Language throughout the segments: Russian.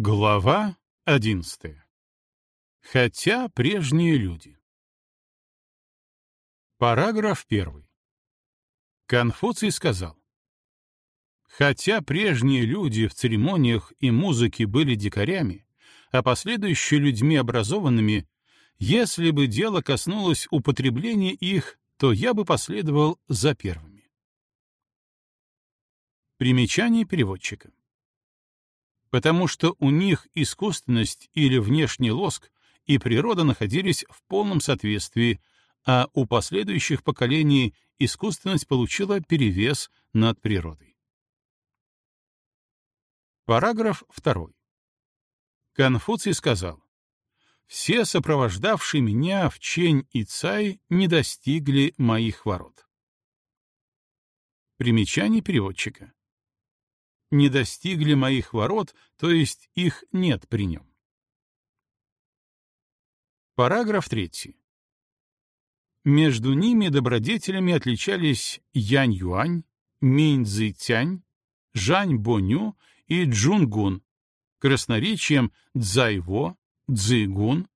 Глава одиннадцатая. Хотя прежние люди. Параграф первый. Конфуций сказал. Хотя прежние люди в церемониях и музыке были дикарями, а последующие людьми образованными, если бы дело коснулось употребления их, то я бы последовал за первыми. Примечание переводчика потому что у них искусственность или внешний лоск и природа находились в полном соответствии, а у последующих поколений искусственность получила перевес над природой. Параграф 2. Конфуций сказал, «Все сопровождавшие меня в Чень и Цай не достигли моих ворот». Примечание переводчика не достигли моих ворот, то есть их нет при нем. Параграф 3. Между ними добродетелями отличались Янь-Юань, Минь-Цзы-Тянь, Жань-Боню и Джун-Гун, красноречием Цзайво, Цзы-Гун,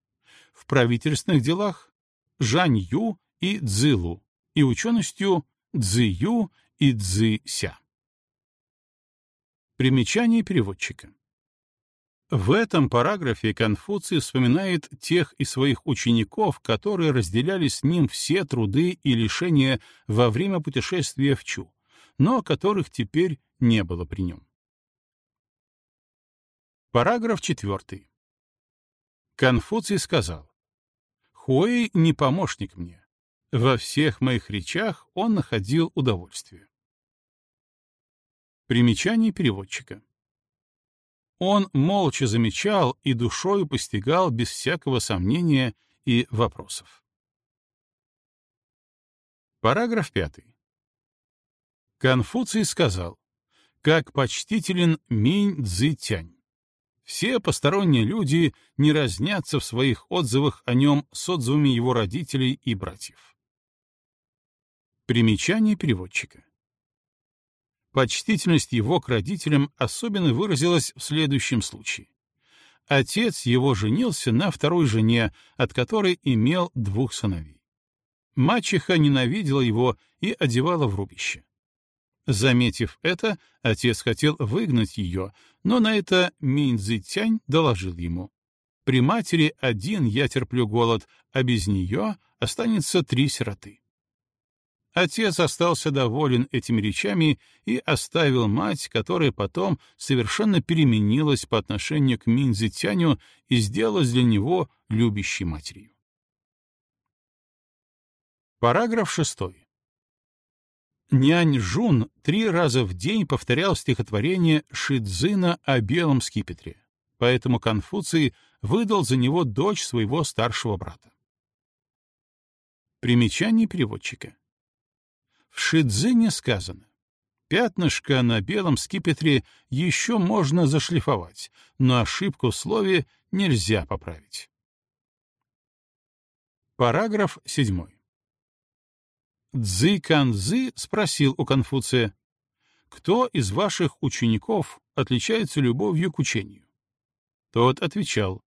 в правительственных делах Жань-Ю и Цзылу, и ученостью Цзы-Ю и Цзы-Ся. Примечание переводчика. В этом параграфе Конфуций вспоминает тех из своих учеников, которые разделяли с ним все труды и лишения во время путешествия в Чу, но которых теперь не было при нем. Параграф 4. Конфуций сказал, «Хуэй не помощник мне. Во всех моих речах он находил удовольствие. Примечание переводчика. Он молча замечал и душою постигал без всякого сомнения и вопросов. Параграф 5. Конфуций сказал, как почтителен Минь Цзы Все посторонние люди не разнятся в своих отзывах о нем с отзывами его родителей и братьев. Примечание переводчика. Почтительность его к родителям особенно выразилась в следующем случае. Отец его женился на второй жене, от которой имел двух сыновей. Мачеха ненавидела его и одевала в рубище. Заметив это, отец хотел выгнать ее, но на это Минзитянь доложил ему. «При матери один я терплю голод, а без нее останется три сироты». Отец остался доволен этими речами и оставил мать, которая потом совершенно переменилась по отношению к Минзи Тяню и сделалась для него любящей матерью. Параграф 6. Нянь Жун три раза в день повторял стихотворение Шидзина о белом скипетре, поэтому Конфуций выдал за него дочь своего старшего брата. Примечание переводчика. В Шидзине сказано, пятнышко на белом скипетре еще можно зашлифовать, но ошибку в слове нельзя поправить. Параграф 7. Цзы Канзы спросил у Конфуция, «Кто из ваших учеников отличается любовью к учению?» Тот отвечал,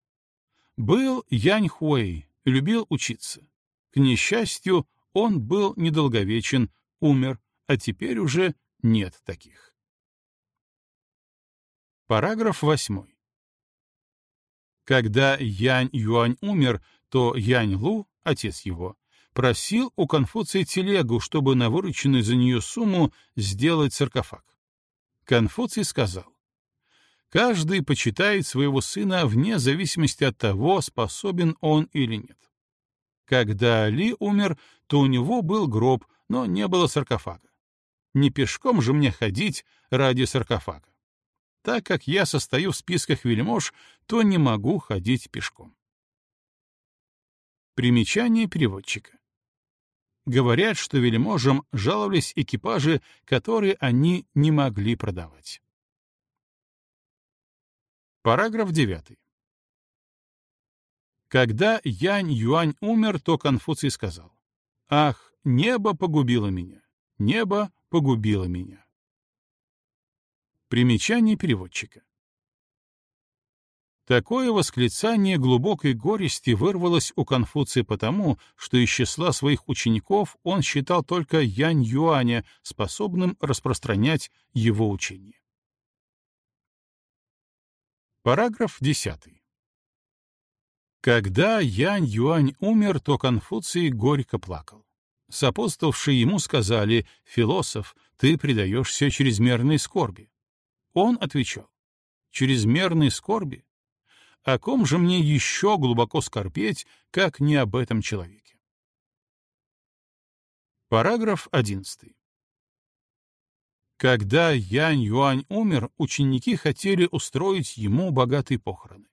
«Был Янь Хуэй, любил учиться. К несчастью, он был недолговечен, умер, а теперь уже нет таких. Параграф 8. Когда Янь Юань умер, то Янь Лу, отец его, просил у Конфуция телегу, чтобы на вырученную за нее сумму сделать саркофаг. Конфуций сказал, «Каждый почитает своего сына вне зависимости от того, способен он или нет. Когда Ли умер, то у него был гроб, но не было саркофага. Не пешком же мне ходить ради саркофага. Так как я состою в списках вельмож, то не могу ходить пешком. Примечание переводчика. Говорят, что вельможам жаловались экипажи, которые они не могли продавать. Параграф 9. Когда Янь Юань умер, то Конфуций сказал, «Ах, Небо погубило меня. Небо погубило меня. Примечание переводчика. Такое восклицание глубокой горести вырвалось у Конфуция потому, что из числа своих учеников он считал только Янь Юаня, способным распространять его учение. Параграф 10. Когда Янь Юань умер, то Конфуций горько плакал. Сопутствовавшие ему сказали, «Философ, ты предаешься чрезмерной скорби». Он отвечал, «Чрезмерной скорби? О ком же мне еще глубоко скорбеть, как не об этом человеке? Параграф 11. Когда Янь Юань умер, ученики хотели устроить ему богатые похороны.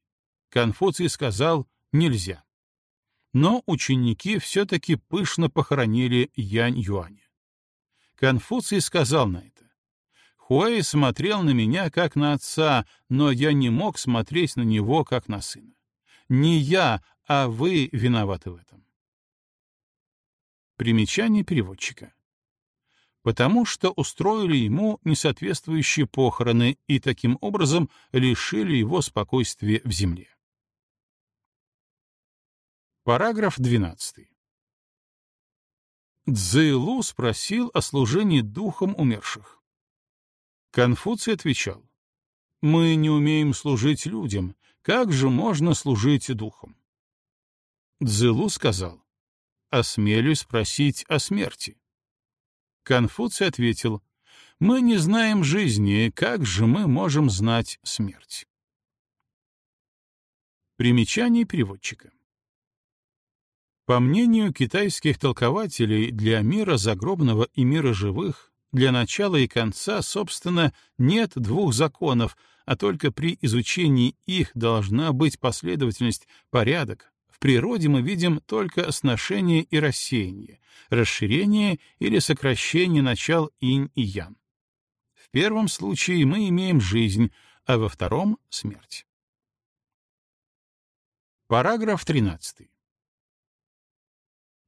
Конфуций сказал «нельзя». Но ученики все-таки пышно похоронили Янь Юаня. Конфуций сказал на это. Хуэй смотрел на меня как на отца, но я не мог смотреть на него как на сына. Не я, а вы виноваты в этом. Примечание переводчика. Потому что устроили ему несоответствующие похороны и таким образом лишили его спокойствия в земле. Параграф 12. Цзэйлу спросил о служении духом умерших. Конфуций отвечал, «Мы не умеем служить людям, как же можно служить духом?» Цзылу сказал, «Осмелюсь спросить о смерти». Конфуций ответил, «Мы не знаем жизни, как же мы можем знать смерть?» Примечание переводчика. По мнению китайских толкователей, для мира загробного и мира живых для начала и конца, собственно, нет двух законов, а только при изучении их должна быть последовательность, порядок. В природе мы видим только сношение и рассеяние, расширение или сокращение начал инь и ян. В первом случае мы имеем жизнь, а во втором — смерть. Параграф 13.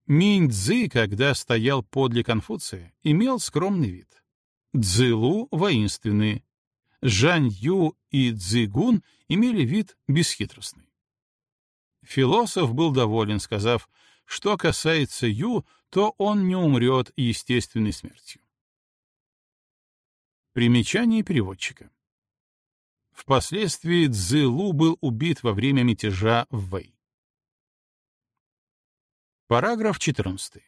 Минь Цзы, когда стоял подле Конфуция, имел скромный вид. Цзылу — воинственный. Жань Ю и Цзигун имели вид бесхитростный. Философ был доволен, сказав, что касается Ю, то он не умрет естественной смертью. Примечание переводчика. Впоследствии Цзылу был убит во время мятежа в Вэй. Параграф 14.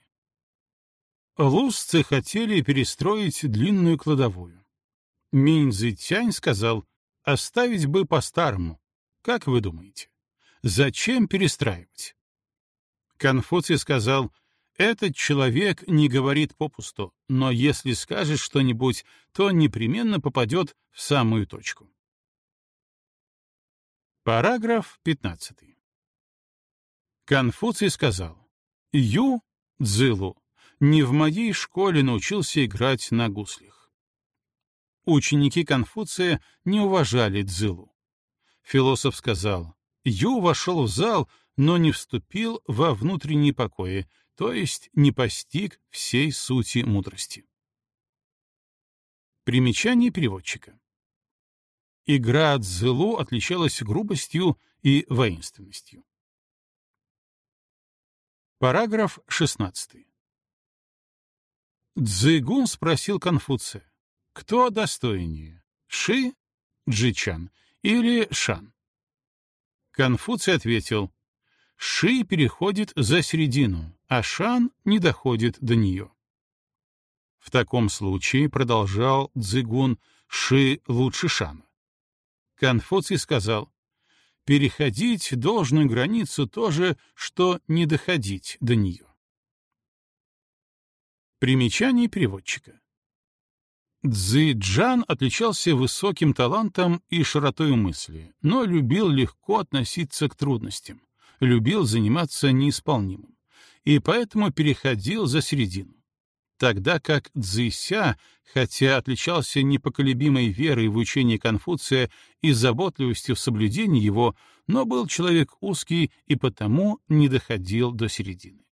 Лусцы хотели перестроить длинную кладовую. Минь Цзитянь сказал, оставить бы по-старому. Как вы думаете? Зачем перестраивать? Конфуций сказал, этот человек не говорит попусту, но если скажет что-нибудь, то непременно попадет в самую точку. Параграф 15. Конфуций сказал, Ю Цзылу не в моей школе научился играть на гуслях. Ученики Конфуция не уважали Цзылу. Философ сказал, Ю вошел в зал, но не вступил во внутренние покои, то есть не постиг всей сути мудрости. Примечание переводчика. Игра Цзылу отличалась грубостью и воинственностью. Параграф 16. Цзыгун спросил Конфуция, кто достойнее, Ши, Джичан или Шан? Конфуций ответил, Ши переходит за середину, а Шан не доходит до нее. В таком случае, продолжал Цзыгун, Ши лучше Шана. Конфуций сказал, переходить должную границу то же, что не доходить до нее. Примечание переводчика. Цзи Джан отличался высоким талантом и широтой мысли, но любил легко относиться к трудностям, любил заниматься неисполнимым, и поэтому переходил за середину тогда как Цзися, хотя отличался непоколебимой верой в учение Конфуция и заботливостью в соблюдении его, но был человек узкий и потому не доходил до середины.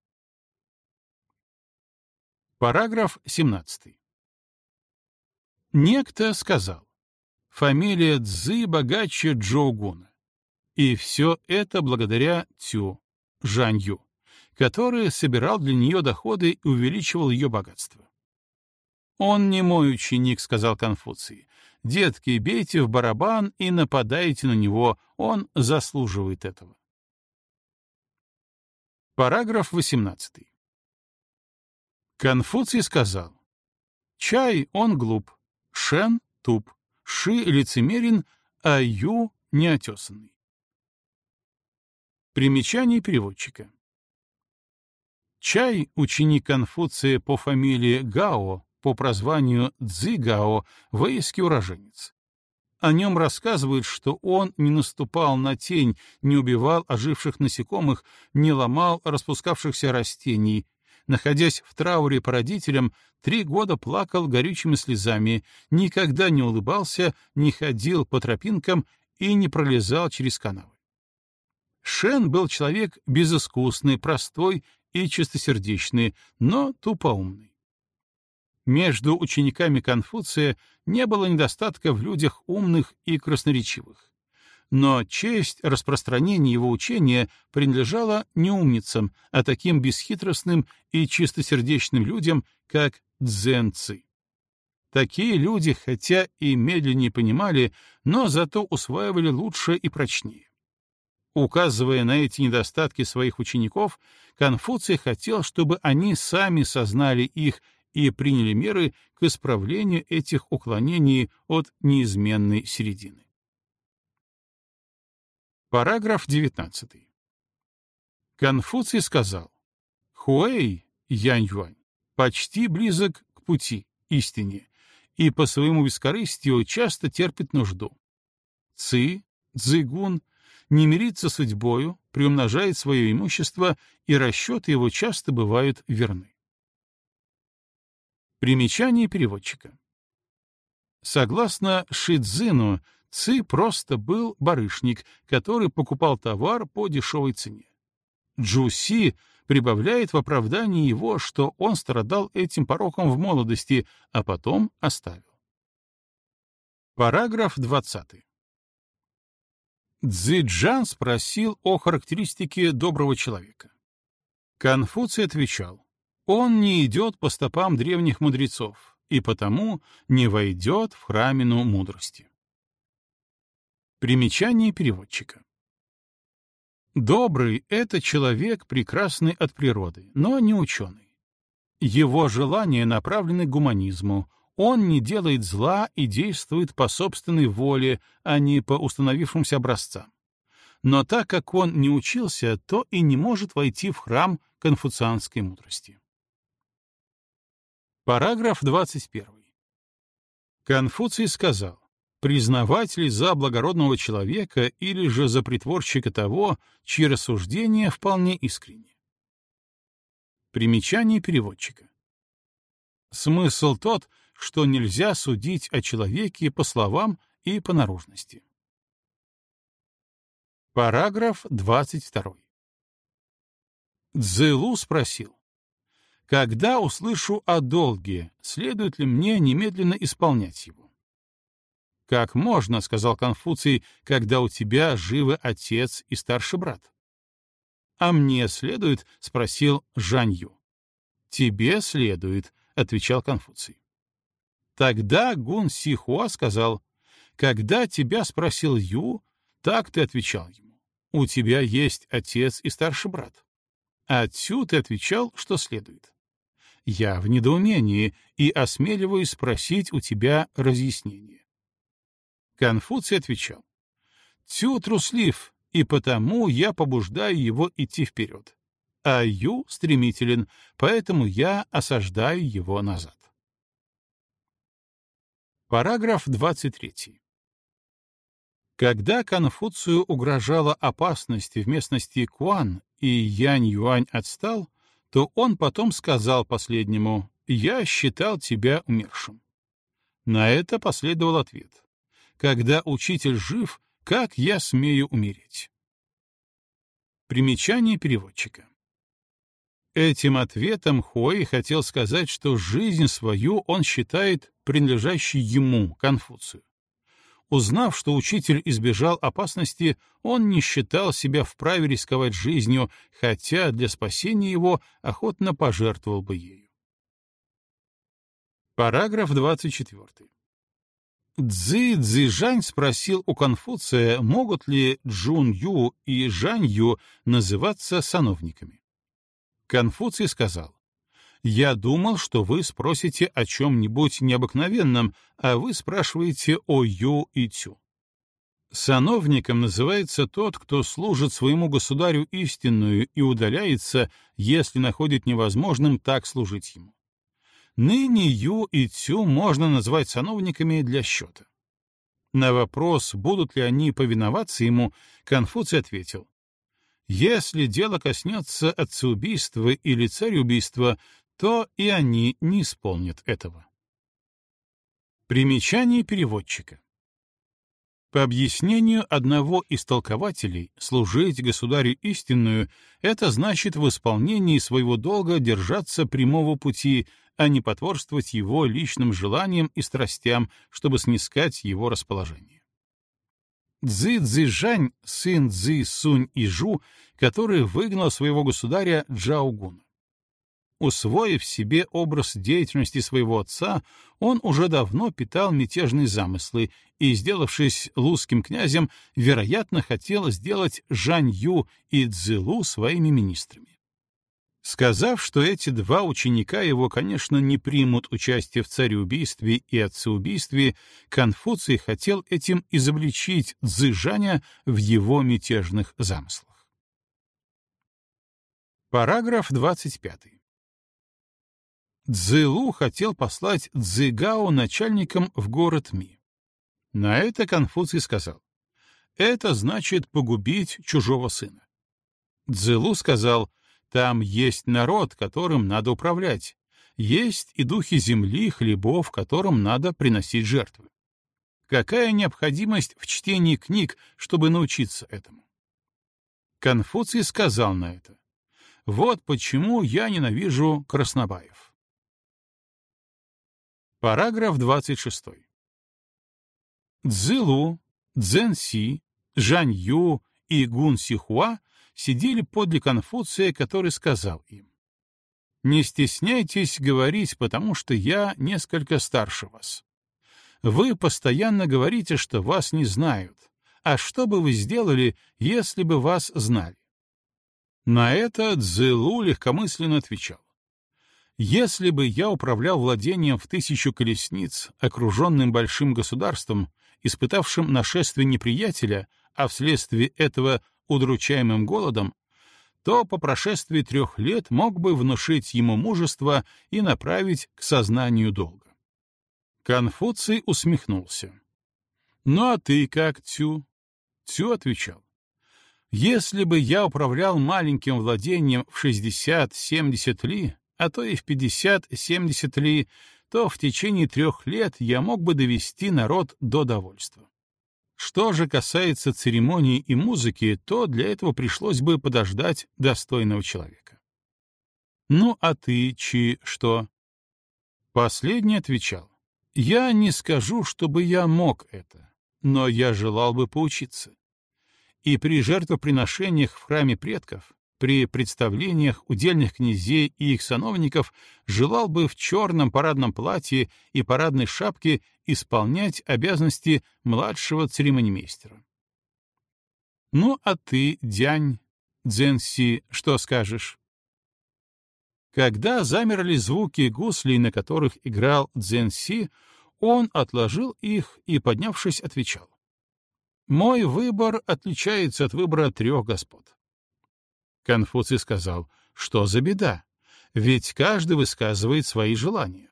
Параграф 17. Некто сказал, фамилия Цзы богаче Джоугуна. И все это благодаря Цю, Жанью, который собирал для нее доходы и увеличивал ее богатство. «Он не мой ученик», — сказал Конфуций. «Детки, бейте в барабан и нападайте на него, он заслуживает этого». Параграф 18. Конфуций сказал, «Чай он глуп, Шен туп, Ши лицемерен, а Ю неотесанный». Примечание переводчика. Чай, ученик Конфуция по фамилии Гао, по прозванию Цзи Гао, вейский уроженец. О нем рассказывают, что он не наступал на тень, не убивал оживших насекомых, не ломал распускавшихся растений. Находясь в трауре по родителям, три года плакал горючими слезами, никогда не улыбался, не ходил по тропинкам и не пролезал через канавы. Шен был человек безыскусный, простой и чистосердечный, но тупоумный. Между учениками Конфуция не было недостатка в людях умных и красноречивых. Но честь распространения его учения принадлежала не умницам, а таким бесхитростным и чистосердечным людям, как дзенцы. Такие люди, хотя и медленнее понимали, но зато усваивали лучше и прочнее. Указывая на эти недостатки своих учеников, Конфуций хотел, чтобы они сами сознали их и приняли меры к исправлению этих уклонений от неизменной середины. Параграф 19. Конфуций сказал, «Хуэй, Янь-Юань, почти близок к пути, истине, и по своему бескорыстию часто терпит нужду. Ци, Цзыгун — не мирится с судьбою, приумножает свое имущество, и расчеты его часто бывают верны. Примечание переводчика. Согласно Шидзину, Ци просто был барышник, который покупал товар по дешевой цене. Джуси прибавляет в оправдании его, что он страдал этим пороком в молодости, а потом оставил. Параграф 20. Цзиджан спросил о характеристике доброго человека. Конфуций отвечал, он не идет по стопам древних мудрецов и потому не войдет в храмину мудрости. Примечание переводчика. Добрый — это человек, прекрасный от природы, но не ученый. Его желания направлены к гуманизму, он не делает зла и действует по собственной воле, а не по установившимся образцам. Но так как он не учился, то и не может войти в храм конфуцианской мудрости. Параграф 21. Конфуций сказал, признавать ли за благородного человека или же за притворщика того, чьи рассуждения вполне искренни. Примечание переводчика. Смысл тот, что нельзя судить о человеке по словам и по наружности. Параграф 22. Цзэлу спросил, «Когда услышу о долге, следует ли мне немедленно исполнять его?» «Как можно, — сказал Конфуций, — когда у тебя живы отец и старший брат?» «А мне следует?» — спросил Жанью. «Тебе следует», — отвечал Конфуций. Тогда Гун Сихуа сказал, «Когда тебя спросил Ю, так ты отвечал ему. У тебя есть отец и старший брат». А Цю ты отвечал, что следует. Я в недоумении и осмеливаюсь спросить у тебя разъяснение. Конфуций отвечал, «Цю труслив, и потому я побуждаю его идти вперед, а Ю стремителен, поэтому я осаждаю его назад». Параграф 23. Когда Конфуцию угрожала опасность в местности Куан и Янь-Юань отстал, то он потом сказал последнему «Я считал тебя умершим». На это последовал ответ «Когда учитель жив, как я смею умереть?» Примечание переводчика. Этим ответом Хуэй хотел сказать, что жизнь свою он считает принадлежащей ему, Конфуцию. Узнав, что учитель избежал опасности, он не считал себя вправе рисковать жизнью, хотя для спасения его охотно пожертвовал бы ею. Параграф 24. Цзи Цзижань спросил у Конфуция, могут ли Джун Ю и Жань Ю называться сановниками. Конфуций сказал, «Я думал, что вы спросите о чем-нибудь необыкновенном, а вы спрашиваете о Ю и Тю. Сановником называется тот, кто служит своему государю истинную и удаляется, если находит невозможным так служить ему. Ныне Ю и Цю можно назвать сановниками для счета. На вопрос, будут ли они повиноваться ему, Конфуций ответил, «Если дело коснется отцеубийства или цареубийства, то и они не исполнят этого». Примечание переводчика. По объяснению одного из толкователей, служить государю истинную — это значит в исполнении своего долга держаться прямого пути, а не потворствовать его личным желаниям и страстям, чтобы снискать его расположение. Цзи Цзижань, сын Цзи Сунь и Жу, который выгнал своего государя Джаогуна. Усвоив себе образ деятельности своего отца, он уже давно питал мятежные замыслы и, сделавшись лузским князем, вероятно, хотел сделать Жань Ю и Цзилу своими министрами. Сказав, что эти два ученика его, конечно, не примут участие в цареубийстве и отцеубийстве, Конфуций хотел этим изобличить Цзыжаня в его мятежных замыслах. Параграф 25. Цзылу хотел послать Цзыгао начальником в город Ми. На это Конфуций сказал, «Это значит погубить чужого сына». Цзылу сказал, — там есть народ, которым надо управлять. Есть и духи земли, хлебов, которым надо приносить жертвы. Какая необходимость в чтении книг, чтобы научиться этому? Конфуций сказал на это. Вот почему я ненавижу Краснобаев. Параграф 26. Цзылу, Цзэнси, Жанью и Гун Сихуа сидели подле Конфуция, который сказал им, «Не стесняйтесь говорить, потому что я несколько старше вас. Вы постоянно говорите, что вас не знают. А что бы вы сделали, если бы вас знали?» На это Цзэлу легкомысленно отвечал. «Если бы я управлял владением в тысячу колесниц, окруженным большим государством, испытавшим нашествие неприятеля, а вследствие этого удручаемым голодом, то по прошествии трех лет мог бы внушить ему мужество и направить к сознанию долга. Конфуций усмехнулся. «Ну а ты как, Цю?» Цю отвечал. «Если бы я управлял маленьким владением в 60-70 ли, а то и в 50-70 ли, то в течение трех лет я мог бы довести народ до довольства. Что же касается церемонии и музыки, то для этого пришлось бы подождать достойного человека. «Ну, а ты, Чи, что?» Последний отвечал. «Я не скажу, чтобы я мог это, но я желал бы поучиться. И при жертвоприношениях в храме предков при представлениях удельных князей и их сановников желал бы в черном парадном платье и парадной шапке исполнять обязанности младшего церемонимейстера. «Ну, а ты, Дянь, Дзенси, что скажешь?» Когда замерли звуки гуслей, на которых играл Дзенси, он отложил их и, поднявшись, отвечал. «Мой выбор отличается от выбора трех господ. Конфуций сказал, что за беда? Ведь каждый высказывает свои желания.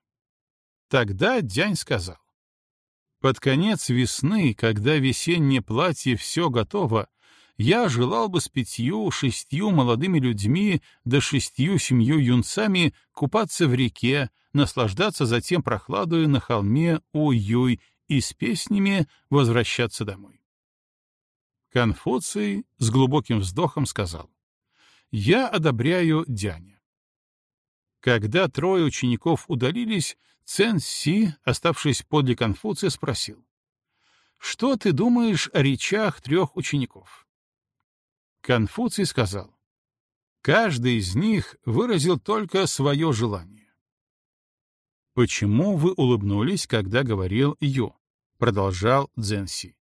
Тогда Дянь сказал, под конец весны, когда весеннее платье все готово, я желал бы с пятью-шестью молодыми людьми да шестью-семью юнцами купаться в реке, наслаждаться затем прохладою на холме Уюй и с песнями возвращаться домой. Конфуций с глубоким вздохом сказал, я одобряю Дяня. Когда трое учеников удалились, Цен Си, оставшись подле Конфуция, спросил. Что ты думаешь о речах трех учеников? Конфуций сказал, каждый из них выразил только свое желание. «Почему вы улыбнулись, когда говорил Ю?» — продолжал Цзэнси.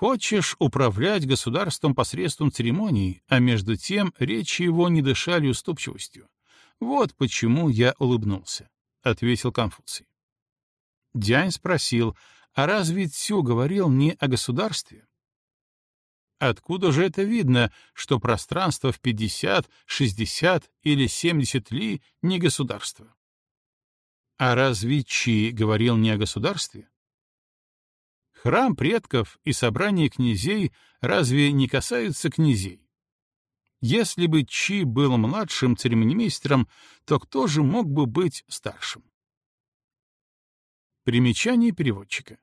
Хочешь управлять государством посредством церемоний, а между тем речи его не дышали уступчивостью. Вот почему я улыбнулся, — ответил Конфуций. Дянь спросил, а разве Цю говорил не о государстве? Откуда же это видно, что пространство в 50, 60 или 70 ли не государство? А разве Чи говорил не о государстве? Храм предков и собрание князей разве не касаются князей? Если бы Чи был младшим церемонимейстером, то кто же мог бы быть старшим? Примечание переводчика.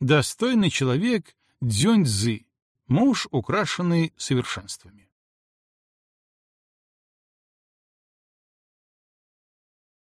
Достойный человек Дзюньцзы, муж, украшенный совершенствами.